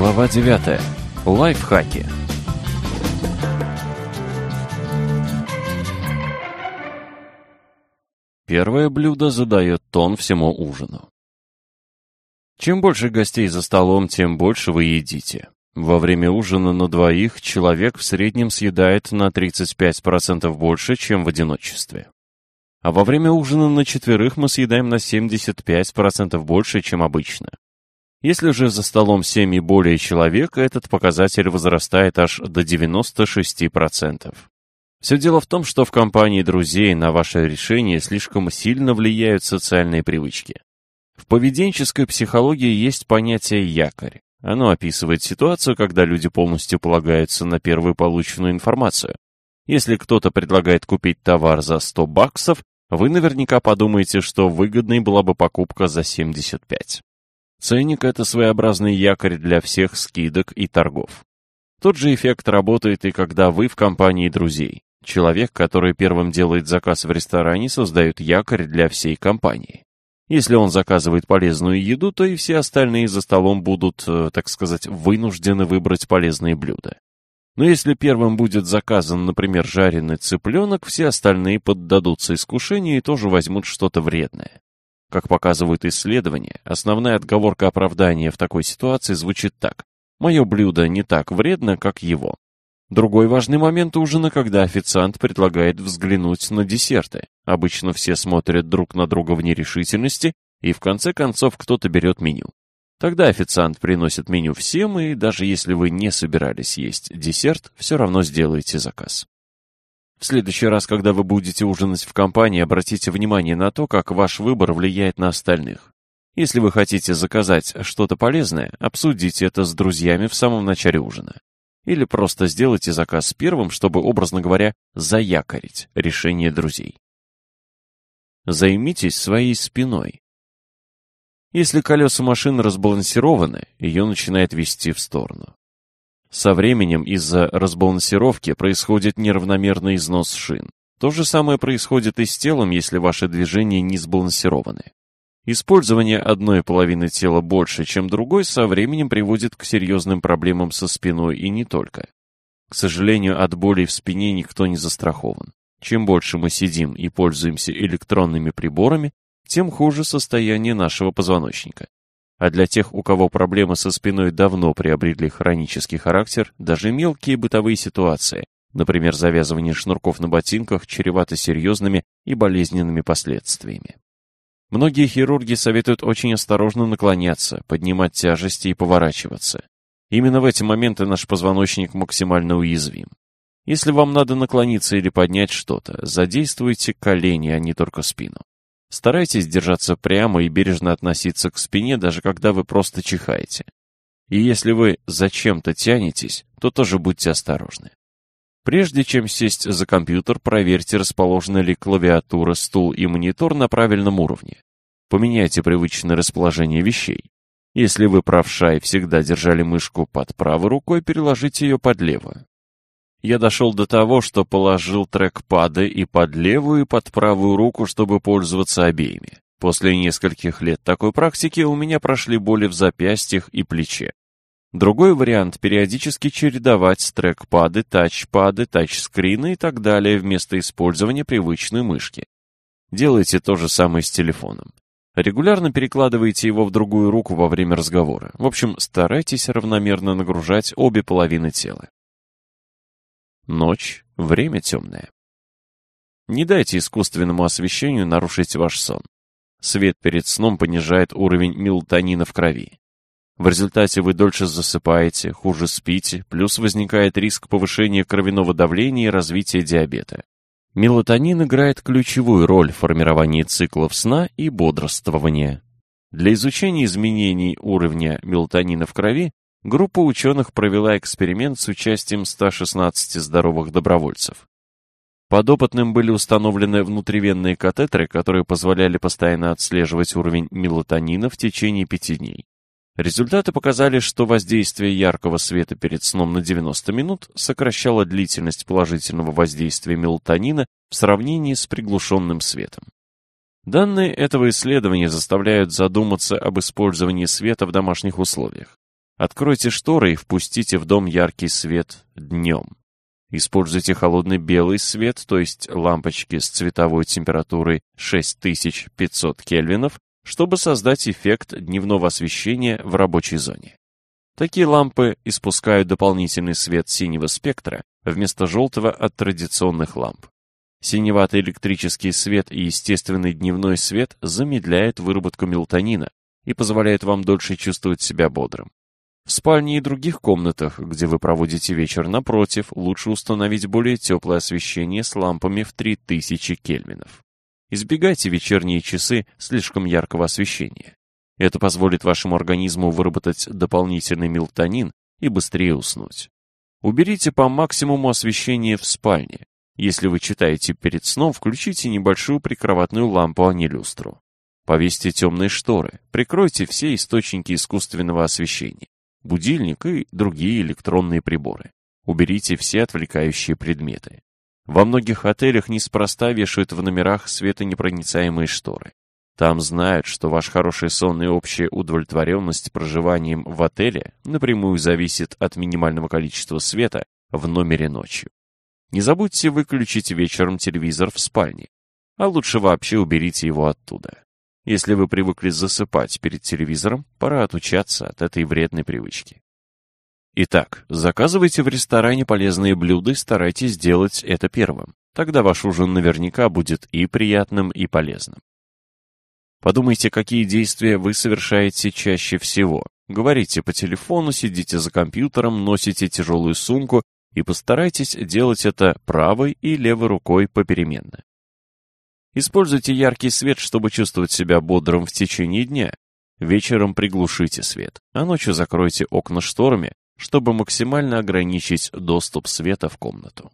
Глава 9. Лайфхаки. Первое блюдо задает тон всему ужину. Чем больше гостей за столом, тем больше вы едите. Во время ужина на двоих человек в среднем съедает на 35% больше, чем в одиночестве. А во время ужина на четверых мы съедаем на 75% больше, чем обычно. Если же за столом 7 и более человек, этот показатель возрастает аж до 96%. Все дело в том, что в компании друзей на ваше решение слишком сильно влияют социальные привычки. В поведенческой психологии есть понятие «якорь». Оно описывает ситуацию, когда люди полностью полагаются на первую полученную информацию. Если кто-то предлагает купить товар за 100 баксов, вы наверняка подумаете, что выгодной была бы покупка за 75. Ценник — это своеобразный якорь для всех скидок и торгов. Тот же эффект работает и когда вы в компании друзей. Человек, который первым делает заказ в ресторане, создает якорь для всей компании. Если он заказывает полезную еду, то и все остальные за столом будут, э, так сказать, вынуждены выбрать полезные блюда. Но если первым будет заказан, например, жареный цыпленок, все остальные поддадутся искушению и тоже возьмут что-то вредное. Как показывают исследования, основная отговорка оправдания в такой ситуации звучит так. «Мое блюдо не так вредно, как его». Другой важный момент ужина, когда официант предлагает взглянуть на десерты. Обычно все смотрят друг на друга в нерешительности, и в конце концов кто-то берет меню. Тогда официант приносит меню всем, и даже если вы не собирались есть десерт, все равно сделаете заказ. В следующий раз, когда вы будете ужинать в компании, обратите внимание на то, как ваш выбор влияет на остальных. Если вы хотите заказать что-то полезное, обсудите это с друзьями в самом начале ужина. Или просто сделайте заказ первым, чтобы, образно говоря, заякорить решение друзей. Займитесь своей спиной. Если колеса машины разбалансированы, ее начинает вести в сторону. Со временем из-за разбалансировки происходит неравномерный износ шин. То же самое происходит и с телом, если ваши движения не сбалансированы. Использование одной половины тела больше, чем другой, со временем приводит к серьезным проблемам со спиной и не только. К сожалению, от боли в спине никто не застрахован. Чем больше мы сидим и пользуемся электронными приборами, тем хуже состояние нашего позвоночника. А для тех, у кого проблемы со спиной давно приобрели хронический характер, даже мелкие бытовые ситуации, например, завязывание шнурков на ботинках, чреваты серьезными и болезненными последствиями. Многие хирурги советуют очень осторожно наклоняться, поднимать тяжести и поворачиваться. Именно в эти моменты наш позвоночник максимально уязвим. Если вам надо наклониться или поднять что-то, задействуйте колени, а не только спину. Старайтесь держаться прямо и бережно относиться к спине, даже когда вы просто чихаете. И если вы зачем-то тянетесь, то тоже будьте осторожны. Прежде чем сесть за компьютер, проверьте, расположены ли клавиатура, стул и монитор на правильном уровне. Поменяйте привычное расположение вещей. Если вы правша и всегда держали мышку под правой рукой, переложите ее под левую я дошел до того, что положил трекпады и под левую, и под правую руку, чтобы пользоваться обеими. После нескольких лет такой практики у меня прошли боли в запястьях и плече. Другой вариант – периодически чередовать трекпады, тачпады, тачскрины и так далее вместо использования привычной мышки. Делайте то же самое с телефоном. Регулярно перекладывайте его в другую руку во время разговора. В общем, старайтесь равномерно нагружать обе половины тела. Ночь — время темное. Не дайте искусственному освещению нарушить ваш сон. Свет перед сном понижает уровень мелатонина в крови. В результате вы дольше засыпаете, хуже спите, плюс возникает риск повышения кровяного давления и развития диабета. Мелатонин играет ключевую роль в формировании циклов сна и бодрствования. Для изучения изменений уровня мелатонина в крови группа ученых провела эксперимент с участием 116 здоровых добровольцев. Подопытным были установлены внутривенные катетеры, которые позволяли постоянно отслеживать уровень мелатонина в течение пяти дней. Результаты показали, что воздействие яркого света перед сном на 90 минут сокращало длительность положительного воздействия мелатонина в сравнении с приглушенным светом. Данные этого исследования заставляют задуматься об использовании света в домашних условиях. Откройте шторы и впустите в дом яркий свет днем. Используйте холодный белый свет, то есть лампочки с цветовой температурой 6500 кельвинов, чтобы создать эффект дневного освещения в рабочей зоне. Такие лампы испускают дополнительный свет синего спектра вместо желтого от традиционных ламп. Синеватый электрический свет и естественный дневной свет замедляют выработку мелатонина и позволяют вам дольше чувствовать себя бодрым. В спальне и других комнатах, где вы проводите вечер напротив, лучше установить более теплое освещение с лампами в 3000 кельвинов. Избегайте вечерние часы слишком яркого освещения. Это позволит вашему организму выработать дополнительный мелатонин и быстрее уснуть. Уберите по максимуму освещение в спальне. Если вы читаете перед сном, включите небольшую прикроватную лампу, а не люстру. Повесьте темные шторы, прикройте все источники искусственного освещения, будильник и другие электронные приборы. Уберите все отвлекающие предметы. Во многих отелях неспроста вешают в номерах светонепроницаемые шторы. Там знают, что ваш хороший сон и общая удовлетворенность проживанием в отеле напрямую зависит от минимального количества света в номере ночью. Не забудьте выключить вечером телевизор в спальне, а лучше вообще уберите его оттуда. Если вы привыкли засыпать перед телевизором, пора отучаться от этой вредной привычки. Итак, заказывайте в ресторане полезные блюда и старайтесь делать это первым. Тогда ваш ужин наверняка будет и приятным, и полезным. Подумайте, какие действия вы совершаете чаще всего. Говорите по телефону, сидите за компьютером, носите тяжелую сумку и постарайтесь делать это правой и левой рукой попеременно. Используйте яркий свет, чтобы чувствовать себя бодрым в течение дня. Вечером приглушите свет, а ночью закройте окна шторами, чтобы максимально ограничить доступ света в комнату.